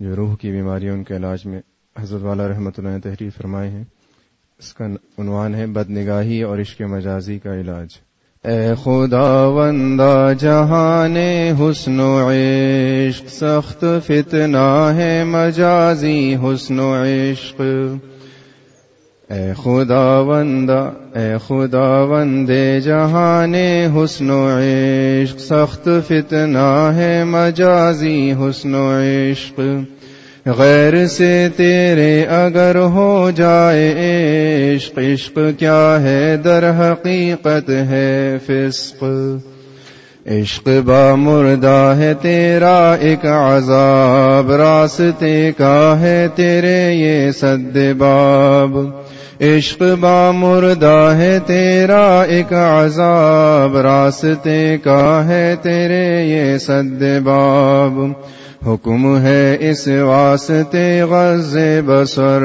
جو روح کی بیماری ان کے علاج میں حضرت والا رحمۃ اللہ نے تحریر فرمائے ہیں، اس کا عنوان ہے بد نگاہی اور عشق مجازی کا علاج۔ اے خدا وندہ، جہان حسن و عشق، سخت فتنہ ہے مجازی حسن و عشق۔ اے خدا وندہ اے خدا وندے جہان حسن و عشق، سخت فتنہ ہے مجازی حسن و عشق۔ غیر سے تیرے اگر ہو جائے عشق عشق کیا ہے در حقیقت ہے فسق۔ عشق با مردہ ہے تیرا ایک عذاب، راستے کا ہے تیرے یہ سد باب۔ عشق با مردہ ہے تیرا ایک عذاب، راستے کا ہے تیرے یہ سد باب۔ حکم ہے اس واسطے غز بسر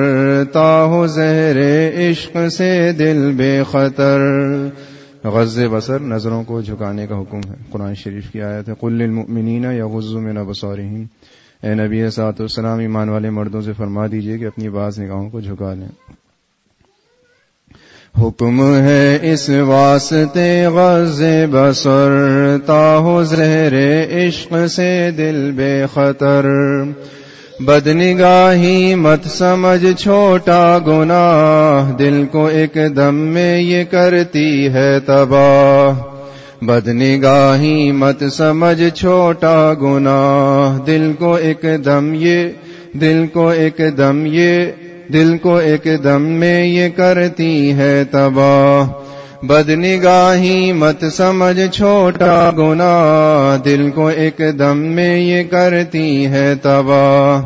تاہو زہر عشق سے دل بے خطر۔ غز بسر نظروں کو جھکانے کا حکم ہے۔ قرآن شریف کی آیت ہے کل المؤمنین یا غزو میں اے نبی سات السلام ایمان والے مردوں سے فرما دیجیے کہ اپنی بعض نگاہوں کو جھکا لیں۔ حکم ہے اس واسطے غز بسر تاہو زہر عشق سے دل بے خطر۔ بد نگاہی مت سمجھ چھوٹا گناہ، دل کو ایک دم میں یہ کرتی ہے تباہ۔ بد نگاہی مت سمجھ چھوٹا گناہ، دل کو ایک دم یہ، دل کو ایک دم یہ، دل کو ایک دم میں یہ کرتی ہے تباہ۔ بد نگاہی مت سمجھ چھوٹا گنا دل کو ایک دم میں یہ کرتی ہے تباہ۔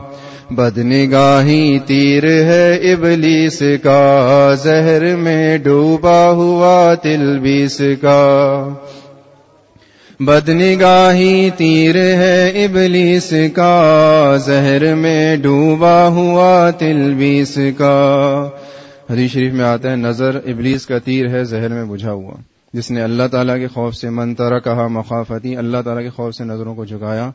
بد نگاہی تیر ہے ابلیس کا، زہر میں ڈوبا ہوا تلبیس کا۔ بد نگاہی تیر ہے ابلیس کا، زہر میں ڈوبا ہوا تلبیس کا۔ حدیث شریف میں آتا ہے، نظر ابلیس کا تیر ہے، زہر میں بجھا ہوا۔ جس نے اللہ تعالیٰ کے خوف سے منترا کہا مخافتی، اللہ تعالیٰ کے خوف سے نظروں کو جھکایا،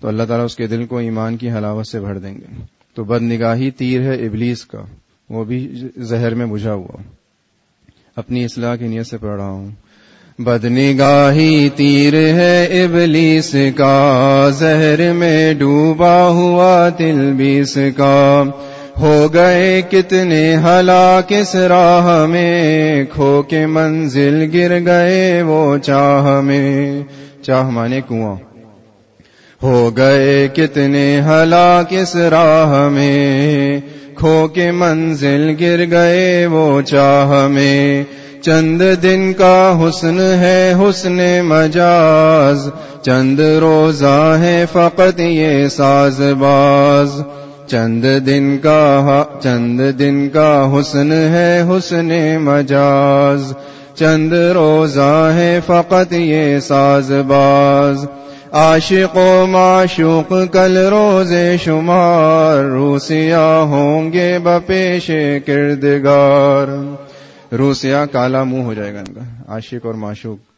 تو اللہ تعالیٰ اس کے دل کو ایمان کی حلاوت سے بھر دیں گے۔ تو بد نگاہی تیر ہے ابلیس کا، وہ بھی زہر میں بجھا ہوا۔ اپنی اصلاح کی نیت سے پڑھ رہا ہوں۔ بدنگاہی تیر ہے ابلیس کا، زہر میں ڈوبا ہوا تلبیس کا۔ ہو گئے کتنے ہلا کس راہ میں، کھو کے منزل گر گئے وہ چاہ میں۔ چاہ مانے کنواں۔ ہو گئے کتنے ہلا کس راہ میں، کھو کے منزل گر گئے وہ چاہ میں۔ چند دن کا حسن ہے حسن مجاز، چند روزہ ہے فقط یہ ساز باز۔ چند دن کا چند دن کا حسن ہے حسن مجاز چند روزہ ہے فقط یہ ساز باز عاشق و معشوق کل روز شمار روسیا ہوں گے بپیش کردگار روسیا کالا منہ ہو جائے گا ان کا، عاشق اور معشوق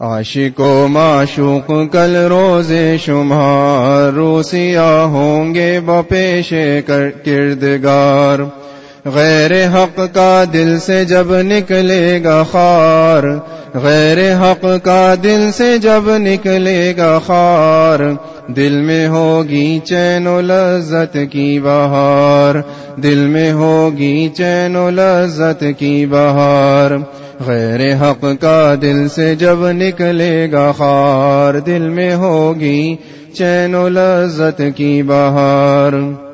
عاشق و معشوق کل روز شمار روسیا ہوں گے بپیش کردگار۔ غیر حق کا دل سے جب نکلے گا خار غیر حق کا دل سے جب نکلے گا خار، دل میں ہوگی چین و لذت کی بہار۔ دل میں ہوگی چین و لذت کی بہار۔ غیر حق کا دل سے جب نکلے گا خار، دل میں ہوگی چین و لذت کی بہار۔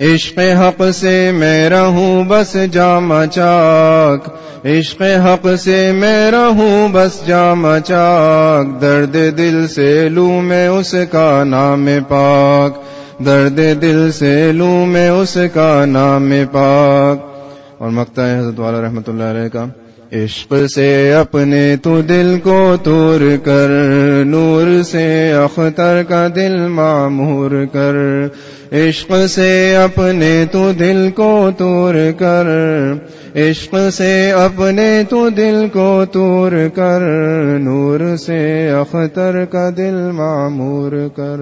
عشق حق سے میں رہوں، بس جام چاک۔ عشق حق سے میں رہوں، بس جام چاک۔ درد دل سے لوں میں اس کا نام پاک۔ درد دل سے لوں میں اس کا نام پاک۔ اور مکتا ہے حضرت والا رحمۃ اللہ علیہ کا۔ عشق سے اپنے تو دل کو تور کر، نور سے اختر کا دل معمور کر۔ عشق سے اپنے تو دل کو تور کر۔ عشق سے اپنے تو دل کو تور کر، نور سے اختر کا دل معمور کر۔